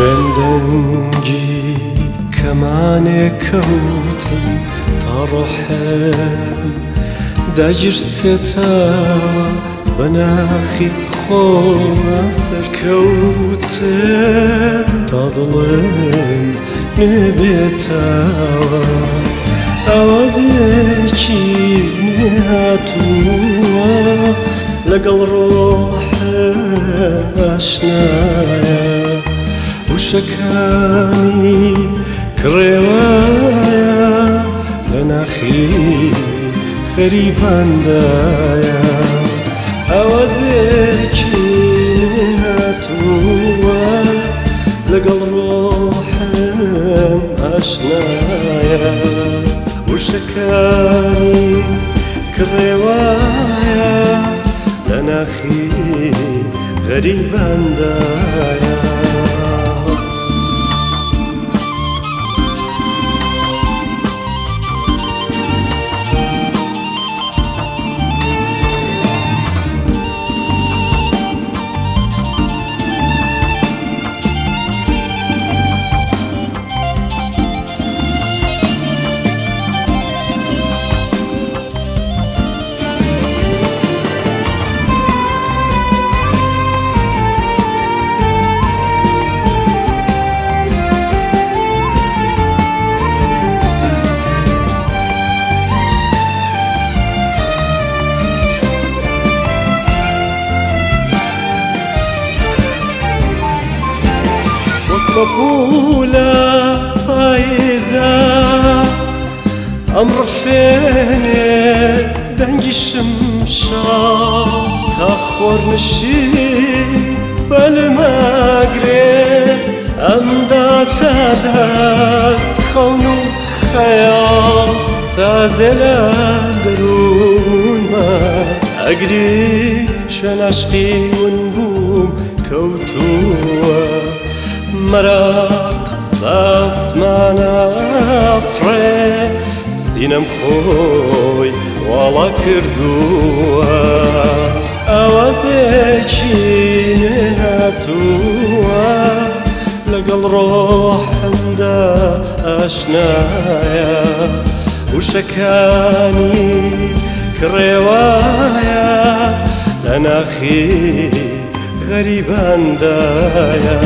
شوێندەنگی کەمانێ کەوتم تا ڕۆحم داگیر سێتاوە بە ناخی خۆمە سەرکەوتە تا دڵێن نوێبێتەوە ئەوازێکی نهاتووە لەگەڵ ڕۆح ئاشنایە تووشەکانی کڕێوایە لە ناخی خەریباندایە ئەوەزێکی هاتووە لەگەڵ ڕۆحم ئاشنایە وشەکانی کڕێوایە لە ناخی غەریباندایە قبولة عايزة أمر فيني دنجي شمشة تأخر نشي بالمقرب أمدا تدست خونو خيال سازل درون ما أجري شن عشقي ونبوم كوتوه مراق باسمانە فرێ سینەم خۆی وڵە کردووە ئەوەزێکی نهاتووە لەگەڵ ڕۆحمدا ئاشنایە وشەکانی کڕێوایە لە ناخی غەریباندایە